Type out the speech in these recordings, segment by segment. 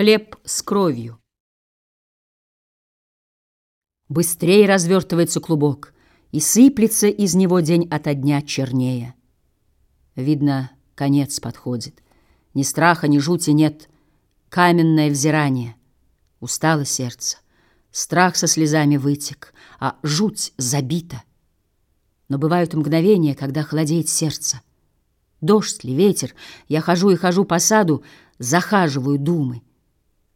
Хлеб с кровью. Быстрее развертывается клубок, И сыплется из него день ото дня чернее. Видно, конец подходит. Ни страха, ни жути нет. Каменное взирание. Устало сердце. Страх со слезами вытек, а жуть забита. Но бывают мгновения, когда холодеет сердце. Дождь ли, ветер, я хожу и хожу по саду, захаживаю думы.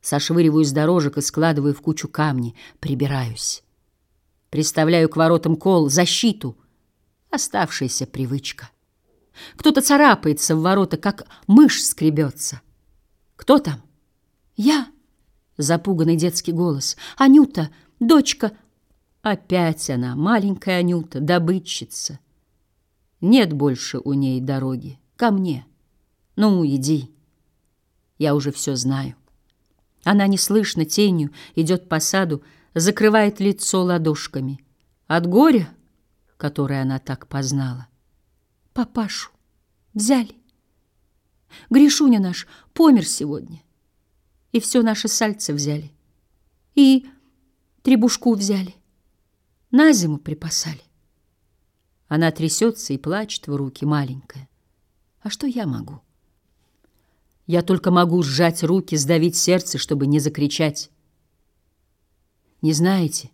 Сошвыриваю с дорожек и складываю в кучу камни, прибираюсь. Приставляю к воротам кол, защиту. Оставшаяся привычка. Кто-то царапается в ворота, как мышь скребется. Кто там? Я. Запуганный детский голос. Анюта, дочка. Опять она, маленькая Анюта, добытчица. Нет больше у ней дороги. Ко мне. Ну, иди. Я уже все знаю. Она неслышно тенью идет по саду, закрывает лицо ладошками. От горя, которое она так познала. Папашу взяли. Гришуня наш помер сегодня. И все наше сальце взяли. И требушку взяли. На зиму припасали. Она трясется и плачет в руки, маленькая. А что я могу? Я только могу сжать руки, сдавить сердце, чтобы не закричать. Не знаете,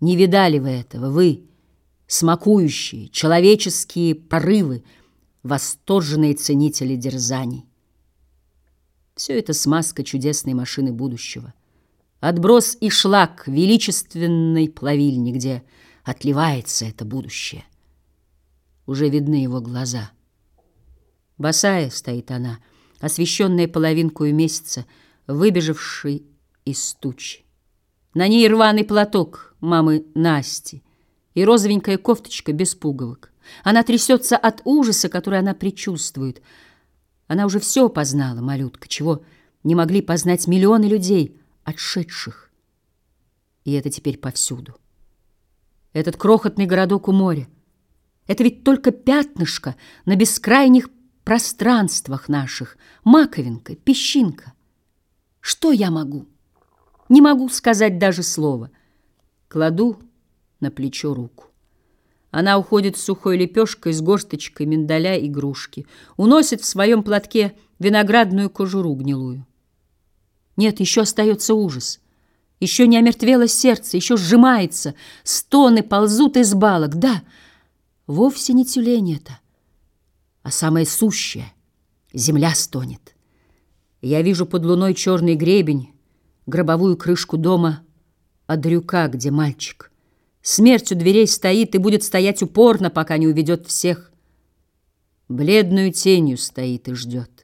не видали вы этого, вы, смакующие, человеческие порывы, восторженные ценители дерзаний. Все это смазка чудесной машины будущего. Отброс и шлак величественной плавильни, где отливается это будущее. Уже видны его глаза. Босая стоит она — освещенная половинкою месяца, выбежавший из тучи. На ней рваный платок мамы Насти и розовенькая кофточка без пуговок. Она трясется от ужаса, который она предчувствует. Она уже все познала, малютка, чего не могли познать миллионы людей, отшедших. И это теперь повсюду. Этот крохотный городок у моря. Это ведь только пятнышко на бескрайних пространствах наших, маковинка, песчинка. Что я могу? Не могу сказать даже слова. Кладу на плечо руку. Она уходит с сухой лепешкой с горсточкой миндаля и грушки, уносит в своем платке виноградную кожуру гнилую. Нет, еще остается ужас. Еще не омертвело сердце, еще сжимается, стоны ползут из балок. Да, вовсе не тюлень это а самое сущее — земля стонет. Я вижу под луной черный гребень, гробовую крышку дома Адрюка, где мальчик. Смерть у дверей стоит и будет стоять упорно, пока не уведет всех. Бледную тенью стоит и ждет.